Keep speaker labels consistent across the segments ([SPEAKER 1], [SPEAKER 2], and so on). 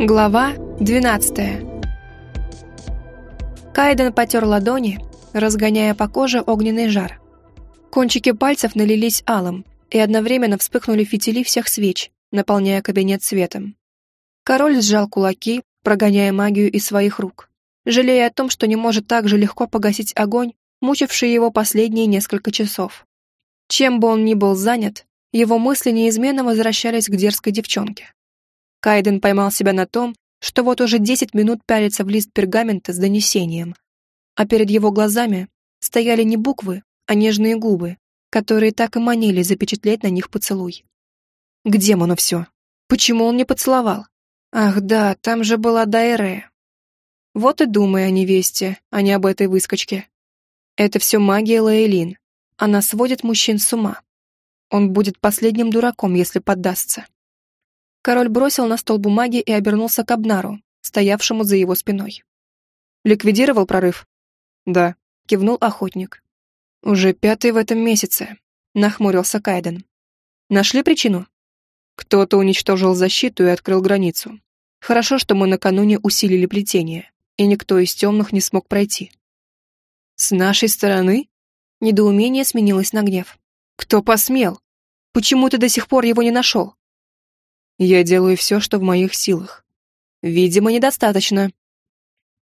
[SPEAKER 1] Глава 12 Кайден потер ладони, разгоняя по коже огненный жар. Кончики пальцев налились алым, и одновременно вспыхнули фитили всех свеч, наполняя кабинет светом. Король сжал кулаки, прогоняя магию из своих рук, жалея о том, что не может так же легко погасить огонь, мучивший его последние несколько часов. Чем бы он ни был занят, его мысли неизменно возвращались к дерзкой девчонке. Кайден поймал себя на том, что вот уже десять минут пялится в лист пергамента с донесением, а перед его глазами стояли не буквы, а нежные губы, которые так и манили запечатлеть на них поцелуй. К демону все. Почему он не поцеловал? Ах да, там же была Дайрея. Вот и думай о невесте, а не об этой выскочке. Это все магия Лаэлин. Она сводит мужчин с ума. Он будет последним дураком, если поддастся. Король бросил на стол бумаги и обернулся к Абнару, стоявшему за его спиной. «Ликвидировал прорыв?» «Да», — кивнул охотник. «Уже пятый в этом месяце», — нахмурился Кайден. «Нашли причину?» «Кто-то уничтожил защиту и открыл границу. Хорошо, что мы накануне усилили плетение, и никто из темных не смог пройти». «С нашей стороны?» Недоумение сменилось на гнев. «Кто посмел? Почему ты до сих пор его не нашел?» Я делаю все, что в моих силах. Видимо, недостаточно.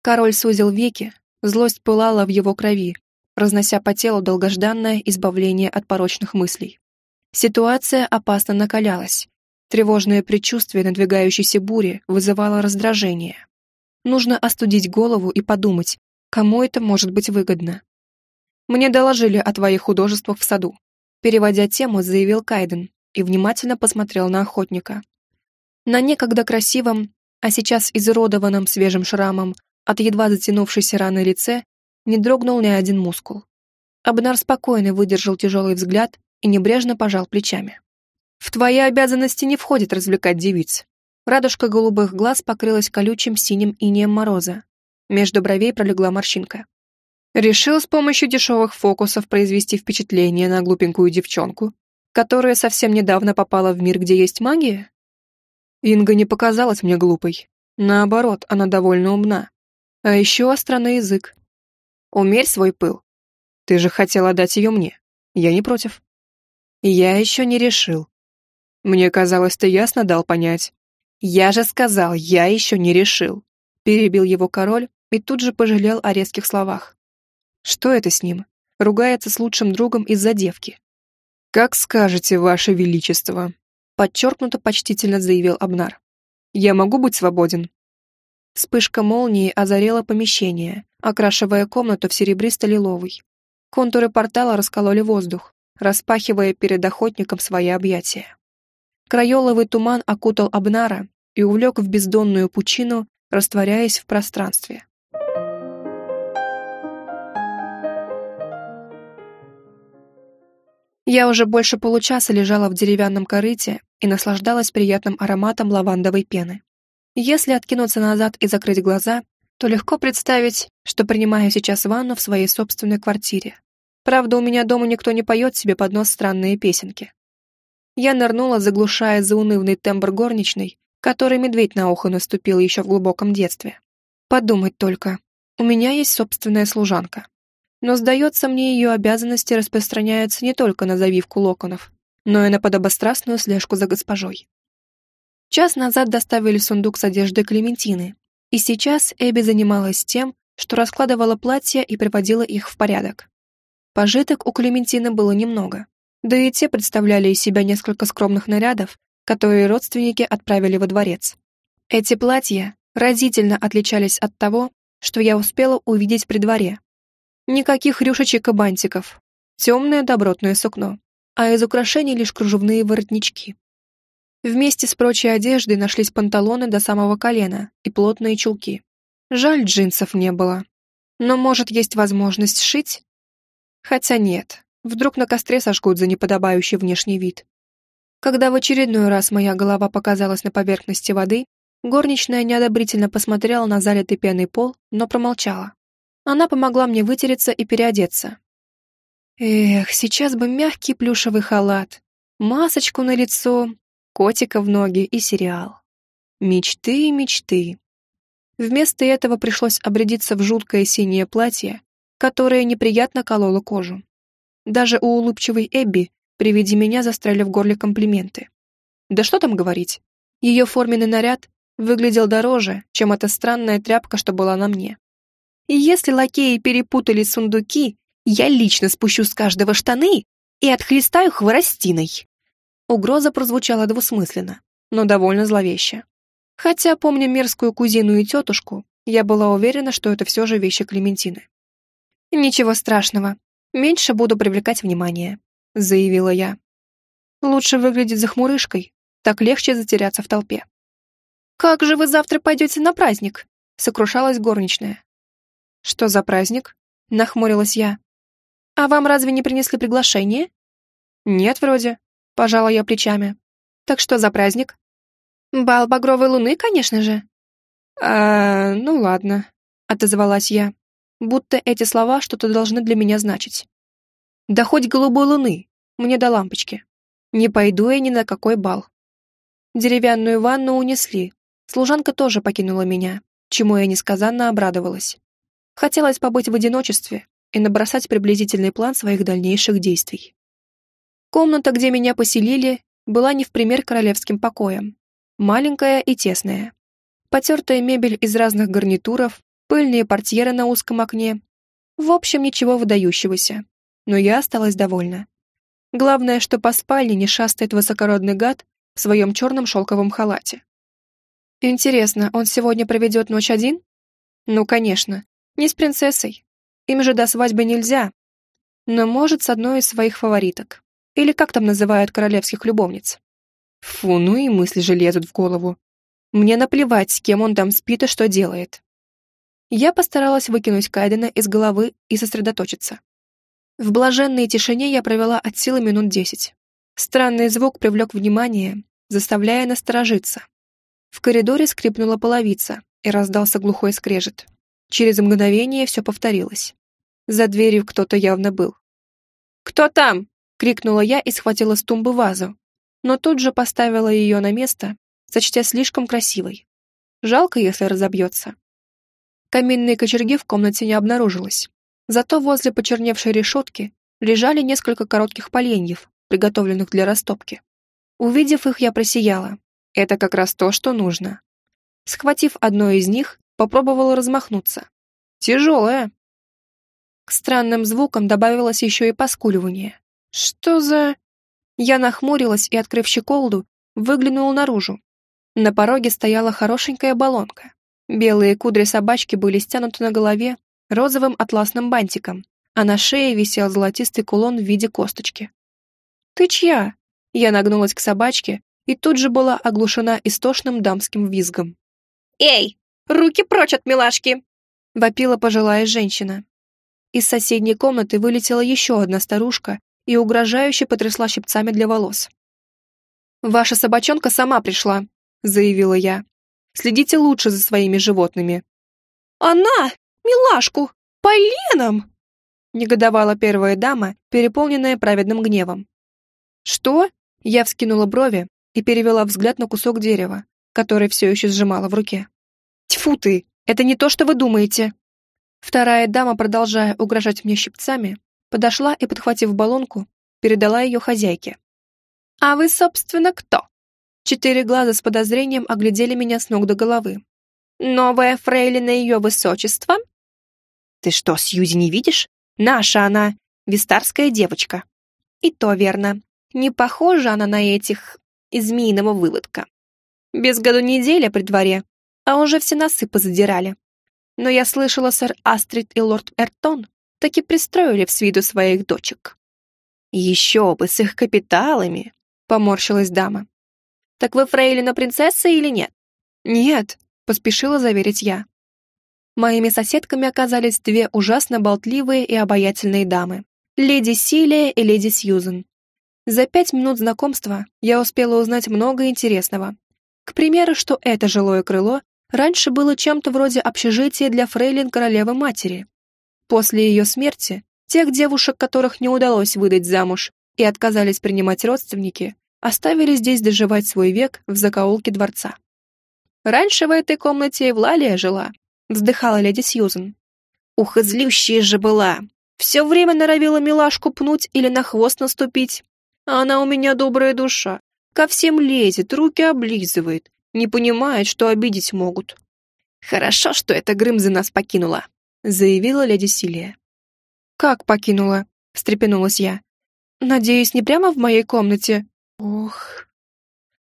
[SPEAKER 1] Король сузил веки, злость пылала в его крови, разнося по телу долгожданное избавление от порочных мыслей. Ситуация опасно накалялась. Тревожное предчувствие надвигающейся бури вызывало раздражение. Нужно остудить голову и подумать, кому это может быть выгодно. «Мне доложили о твоих художествах в саду», переводя тему, заявил Кайден и внимательно посмотрел на охотника. На некогда красивом, а сейчас изуродованном свежим шрамом от едва затянувшейся раны лице не дрогнул ни один мускул. Абнар спокойно выдержал тяжелый взгляд и небрежно пожал плечами. «В твои обязанности не входит развлекать девиц». Радужка голубых глаз покрылась колючим синим инеем мороза. Между бровей пролегла морщинка. Решил с помощью дешевых фокусов произвести впечатление на глупенькую девчонку, которая совсем недавно попала в мир, где есть магия? Инга не показалась мне глупой. Наоборот, она довольно умна. А еще остра на язык. Умерь свой пыл. Ты же хотела дать ее мне. Я не против. Я еще не решил. Мне казалось, ты ясно дал понять. Я же сказал, я еще не решил. Перебил его король и тут же пожалел о резких словах. Что это с ним? Ругается с лучшим другом из-за девки. Как скажете, ваше величество, подчеркнуто почтительно заявил Абнар. «Я могу быть свободен?» Вспышка молнии озарила помещение, окрашивая комнату в серебристо-лиловый. Контуры портала раскололи воздух, распахивая перед охотником свои объятия. Краеловый туман окутал Абнара и увлек в бездонную пучину, растворяясь в пространстве. Я уже больше получаса лежала в деревянном корыте и наслаждалась приятным ароматом лавандовой пены. Если откинуться назад и закрыть глаза, то легко представить, что принимаю сейчас ванну в своей собственной квартире. Правда, у меня дома никто не поет себе под нос странные песенки. Я нырнула, заглушая заунывный тембр горничной, который медведь на ухо наступил еще в глубоком детстве. Подумать только, у меня есть собственная служанка но, сдается мне, ее обязанности распространяются не только на завивку локонов, но и на подобострастную слежку за госпожой. Час назад доставили сундук с одеждой Клементины, и сейчас Эбби занималась тем, что раскладывала платья и приводила их в порядок. Пожиток у Клементины было немного, да и те представляли из себя несколько скромных нарядов, которые родственники отправили во дворец. Эти платья разительно отличались от того, что я успела увидеть при дворе, Никаких рюшечек и бантиков. Темное добротное сукно. А из украшений лишь кружевные воротнички. Вместе с прочей одеждой нашлись панталоны до самого колена и плотные чулки. Жаль, джинсов не было. Но, может, есть возможность сшить? Хотя нет, вдруг на костре сожгут за неподобающий внешний вид. Когда в очередной раз моя голова показалась на поверхности воды, горничная неодобрительно посмотрела на залитый пеной пол, но промолчала. Она помогла мне вытереться и переодеться. Эх, сейчас бы мягкий плюшевый халат, масочку на лицо, котика в ноги и сериал. Мечты, мечты. Вместо этого пришлось обрядиться в жуткое синее платье, которое неприятно кололо кожу. Даже у улыбчивой Эбби при виде меня застряли в горле комплименты. Да что там говорить, ее форменный наряд выглядел дороже, чем эта странная тряпка, что была на мне. И если лакеи перепутали сундуки, я лично спущу с каждого штаны и отхлестаю хворостиной. Угроза прозвучала двусмысленно, но довольно зловеще. Хотя, помня мерзкую кузину и тетушку, я была уверена, что это все же вещи Клементины. «Ничего страшного, меньше буду привлекать внимание», — заявила я. «Лучше выглядеть захмурышкой, так легче затеряться в толпе». «Как же вы завтра пойдете на праздник?» — сокрушалась горничная. «Что за праздник?» — нахмурилась я. «А вам разве не принесли приглашение?» «Нет, вроде», — пожала я плечами. «Так что за праздник?» «Бал багровой луны, конечно же». «А, ну ладно», — отозвалась я, будто эти слова что-то должны для меня значить. «Да хоть голубой луны, мне до лампочки. Не пойду я ни на какой бал». Деревянную ванну унесли. Служанка тоже покинула меня, чему я несказанно обрадовалась. Хотелось побыть в одиночестве и набросать приблизительный план своих дальнейших действий. Комната, где меня поселили, была не в пример королевским покоям, Маленькая и тесная. Потертая мебель из разных гарнитуров, пыльные портьеры на узком окне. В общем, ничего выдающегося. Но я осталась довольна. Главное, что по спальне не шастает высокородный гад в своем черном шелковом халате. Интересно, он сегодня проведет ночь один? Ну, конечно, не с принцессой. Им же до свадьбы нельзя. Но может с одной из своих фавориток. Или как там называют королевских любовниц. Фу, ну и мысли же лезут в голову. Мне наплевать, с кем он там спит и что делает. Я постаралась выкинуть Кайдена из головы и сосредоточиться. В блаженной тишине я провела от силы минут десять. Странный звук привлек внимание, заставляя насторожиться. В коридоре скрипнула половица, и раздался глухой скрежет. Через мгновение все повторилось. За дверью кто-то явно был. «Кто там?» — крикнула я и схватила с тумбы вазу, но тут же поставила ее на место, сочтя слишком красивой. Жалко, если разобьется. Каминные кочерги в комнате не обнаружилось. Зато возле почерневшей решетки лежали несколько коротких поленьев, приготовленных для растопки. Увидев их, я просияла. Это как раз то, что нужно. Схватив одно из них, попробовала размахнуться. Тяжелое. К странным звукам добавилось еще и поскуливание. Что за... Я нахмурилась и, открыв щеколду, выглянула наружу. На пороге стояла хорошенькая баллонка. Белые кудри собачки были стянуты на голове розовым атласным бантиком, а на шее висел золотистый кулон в виде косточки. «Ты чья?» Я нагнулась к собачке и тут же была оглушена истошным дамским визгом. «Эй, руки прочь от милашки!» — вопила пожилая женщина. Из соседней комнаты вылетела еще одна старушка и угрожающе потрясла щипцами для волос. «Ваша собачонка сама пришла», — заявила я. «Следите лучше за своими животными». «Она! Милашку! Поленом!» — негодовала первая дама, переполненная праведным гневом. «Что?» — я вскинула брови и перевела взгляд на кусок дерева, который все еще сжимала в руке. «Тьфу ты! Это не то, что вы думаете!» Вторая дама, продолжая угрожать мне щипцами, подошла и, подхватив баллонку, передала ее хозяйке. «А вы, собственно, кто?» Четыре глаза с подозрением оглядели меня с ног до головы. «Новая фрейлина ее высочества?» «Ты что, Сьюзи не видишь? Наша она, вистарская девочка». «И то верно. Не похожа она на этих... из выводка. Без году неделя при дворе, а уже все носы позадирали. Но я слышала, сэр Астрид и лорд Эртон таки пристроили в свиду своих дочек. Еще бы, с их капиталами, поморщилась дама. Так вы фрейлина принцесса или нет? Нет, поспешила заверить я. Моими соседками оказались две ужасно болтливые и обаятельные дамы. Леди Силия и леди Сьюзен. За пять минут знакомства я успела узнать много интересного. К примеру, что это жилое крыло раньше было чем-то вроде общежития для фрейлин королевы-матери, После ее смерти, тех девушек, которых не удалось выдать замуж и отказались принимать родственники, оставили здесь доживать свой век в закоулке дворца. Раньше в этой комнате Евлалия жила, вздыхала леди Сьюзен. Ух, излющая же была. Все время норовила милашку пнуть или на хвост наступить. А она у меня добрая душа. Ко всем лезет, руки облизывает. Не понимает, что обидеть могут. Хорошо, что эта Грымза нас покинула, заявила леди Силия. Как покинула? встрепенулась я. Надеюсь, не прямо в моей комнате. Ох.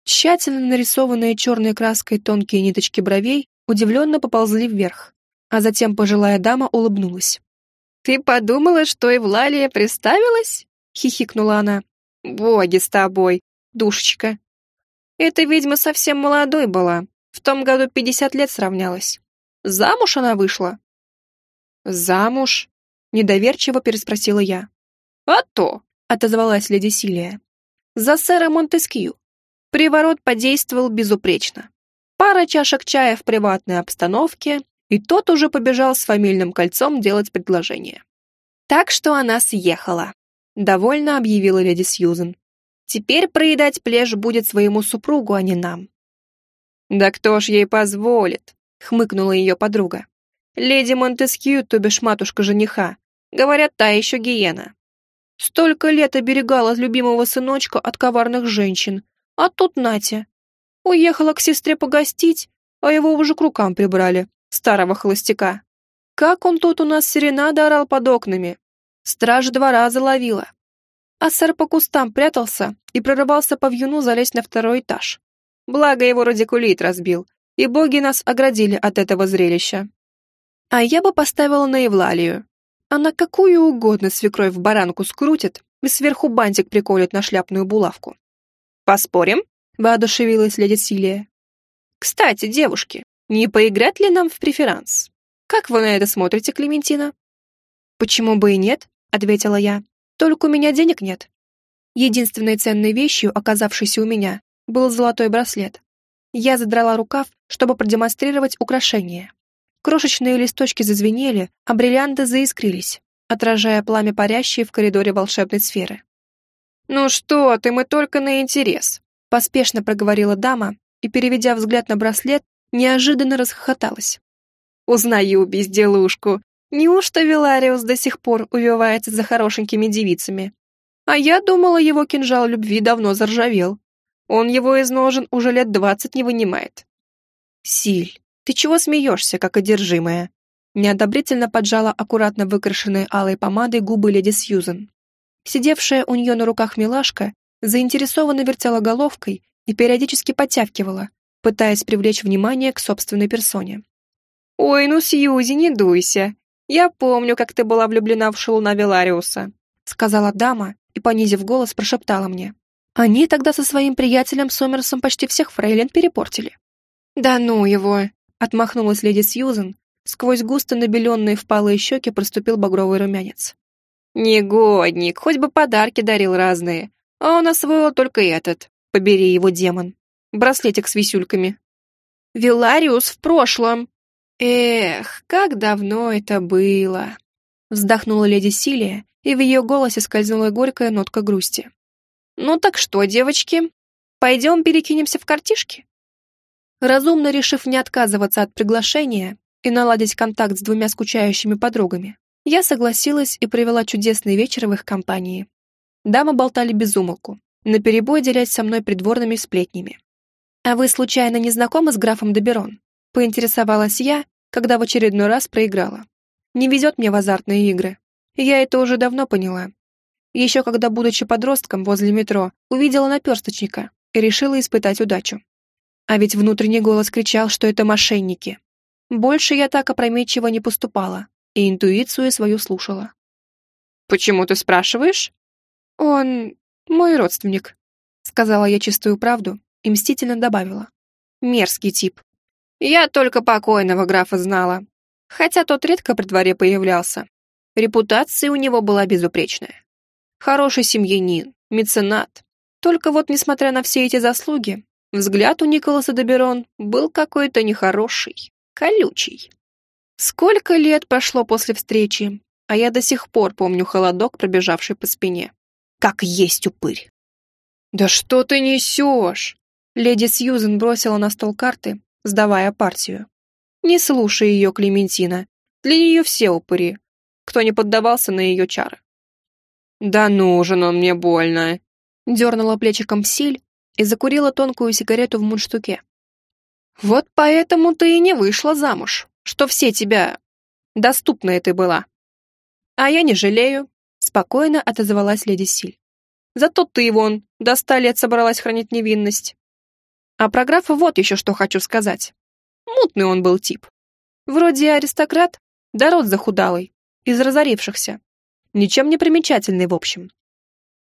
[SPEAKER 1] Тщательно нарисованные черной краской тонкие ниточки бровей удивленно поползли вверх, а затем пожилая дама улыбнулась. «Ты подумала, что Евлалия приставилась?» — хихикнула она. «Боги с тобой, душечка. Эта ведьма совсем молодой была, в том году пятьдесят лет сравнялась. Замуж она вышла?» «Замуж?» — недоверчиво переспросила я. «А то!» — отозвалась леди Силия. «За сэра Монтескью. Приворот подействовал безупречно. Пара чашек чая в приватной обстановке, и тот уже побежал с фамильным кольцом делать предложение. Так что она съехала. Довольно объявила леди Сьюзен. Теперь проедать плешь будет своему супругу, а не нам. Да кто ж ей позволит? Хмыкнула ее подруга. Леди Монтескью, то бишь матушка жениха. Говорят, та еще гиена. Столько лет оберегала любимого сыночка от коварных женщин, а тут Натя. Уехала к сестре погостить, а его уже к рукам прибрали, старого холостяка. Как он тут у нас серенада орал под окнами. Страж два раза ловила. А сэр по кустам прятался и прорывался по вьюну залезть на второй этаж. Благо его радикулит разбил, и боги нас оградили от этого зрелища. А я бы поставила на Евлалию. Она какую угодно свекровь в баранку скрутит и сверху бантик приколет на шляпную булавку. «Поспорим?» — воодушевилась леди Силия. «Кстати, девушки, не поиграть ли нам в преферанс? Как вы на это смотрите, Клементина?» «Почему бы и нет?» — ответила я. «Только у меня денег нет». Единственной ценной вещью, оказавшейся у меня, был золотой браслет. Я задрала рукав, чтобы продемонстрировать украшение. Крошечные листочки зазвенели, а бриллианты заискрились, отражая пламя парящее в коридоре волшебной сферы. «Ну что ты, мы только на интерес», — поспешно проговорила дама и, переведя взгляд на браслет, неожиданно расхохоталась. «Узнаю безделушку. Неужто Вилариус до сих пор увивается за хорошенькими девицами? А я думала, его кинжал любви давно заржавел. Он его из ножен уже лет двадцать не вынимает». «Силь, ты чего смеешься, как одержимая?» Неодобрительно поджала аккуратно выкрашенные алой помадой губы леди Сьюзен. Сидевшая у нее на руках милашка заинтересованно вертела головкой и периодически подтягивала, пытаясь привлечь внимание к собственной персоне. «Ой, ну, Сьюзи, не дуйся. Я помню, как ты была влюблена в шелуна Велариуса», сказала дама и, понизив голос, прошептала мне. «Они тогда со своим приятелем Сомерсом почти всех фрейлин перепортили». «Да ну его!» отмахнулась леди Сьюзен, сквозь густо набеленные впалые щеки проступил багровый румянец. Негодник, хоть бы подарки дарил разные. А он освоил только этот. Побери его, демон. Браслетик с висюльками. Вилариус в прошлом. Эх, как давно это было. Вздохнула леди Силия, и в ее голосе скользнула горькая нотка грусти. Ну так что, девочки, пойдем перекинемся в картишки? Разумно решив не отказываться от приглашения и наладить контакт с двумя скучающими подругами, я согласилась и провела чудесный вечер в их компании. Дамы болтали без умолку, наперебой делясь со мной придворными сплетнями. «А вы, случайно, не знакомы с графом Доберон?» — поинтересовалась я, когда в очередной раз проиграла. «Не везет мне в азартные игры. Я это уже давно поняла. Еще когда, будучи подростком возле метро, увидела наперсточника и решила испытать удачу. А ведь внутренний голос кричал, что это мошенники. Больше я так опрометчиво не поступала, и интуицию свою слушала. «Почему ты спрашиваешь?» «Он мой родственник», — сказала я чистую правду и мстительно добавила. «Мерзкий тип. Я только покойного графа знала, хотя тот редко при дворе появлялся. Репутация у него была безупречная. Хороший семьянин, меценат. Только вот, несмотря на все эти заслуги, взгляд у Николаса Доберон был какой-то нехороший, колючий. Сколько лет прошло после встречи, а я до сих пор помню холодок, пробежавший по спине. Как есть упырь. «Да что ты несешь?» Леди Сьюзен бросила на стол карты сдавая партию. Не слушай ее, Клементина. Для нее все упыри, кто не поддавался на ее чары. «Да нужен он мне больно», — дернула плечиком Силь и закурила тонкую сигарету в мундштуке. «Вот поэтому ты и не вышла замуж, что все тебя... доступная ты была». «А я не жалею», — спокойно отозвалась леди Силь. «Зато ты, вон, до ста лет собралась хранить невинность». А про графа вот еще что хочу сказать. Мутный он был тип. Вроде аристократ, да род захудалый, из разорившихся. Ничем не примечательный, в общем.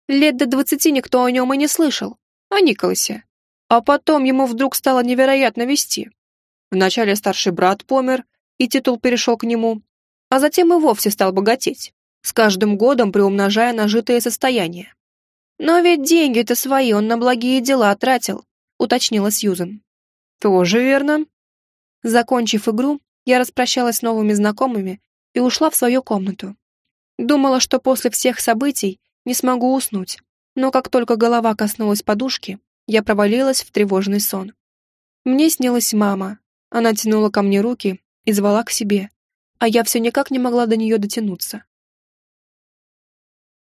[SPEAKER 1] Лет до двадцати никто о нем и не слышал, о Николасе. А потом ему вдруг стало невероятно вести. Вначале старший брат помер, и титул перешел к нему, а затем и вовсе стал богатеть, с каждым годом приумножая нажитое состояние. Но ведь деньги-то свои он на благие дела тратил, уточнила Сьюзен. Тоже верно. Закончив игру, я распрощалась с новыми знакомыми и ушла в свою комнату. Думала, что после всех событий не смогу уснуть, но как только голова коснулась подушки, я провалилась в тревожный сон. Мне снилась мама. Она тянула ко мне руки и звала к себе, а я все никак не могла до нее дотянуться.